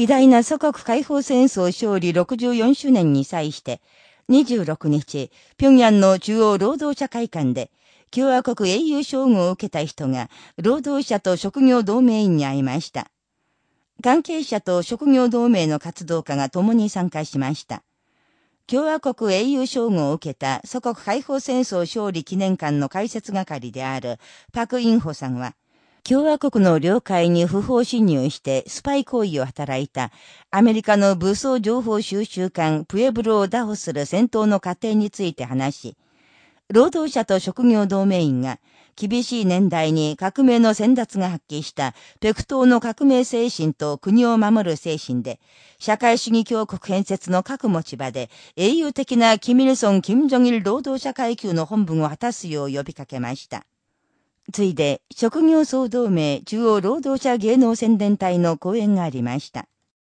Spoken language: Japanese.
偉大な祖国解放戦争勝利64周年に際して、26日、平壌の中央労働者会館で、共和国英雄称号を受けた人が、労働者と職業同盟員に会いました。関係者と職業同盟の活動家が共に参加しました。共和国英雄称号を受けた祖国解放戦争勝利記念館の開設係であるパク・インホさんは、共和国の領海に不法侵入してスパイ行為を働いたアメリカの武装情報収集艦プエブロを打破する戦闘の過程について話し、労働者と職業同盟員が厳しい年代に革命の先達が発揮したペクトーの革命精神と国を守る精神で、社会主義強国建設の各持ち場で英雄的なキミルソン・キム・ジョギル労働者階級の本分を果たすよう呼びかけました。ついで、職業総同盟中央労働者芸能宣伝隊の講演がありました。